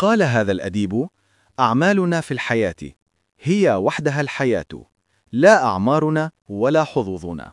قال هذا الأديب أعمالنا في الحياة هي وحدها الحياة لا أعمارنا ولا حظوظنا.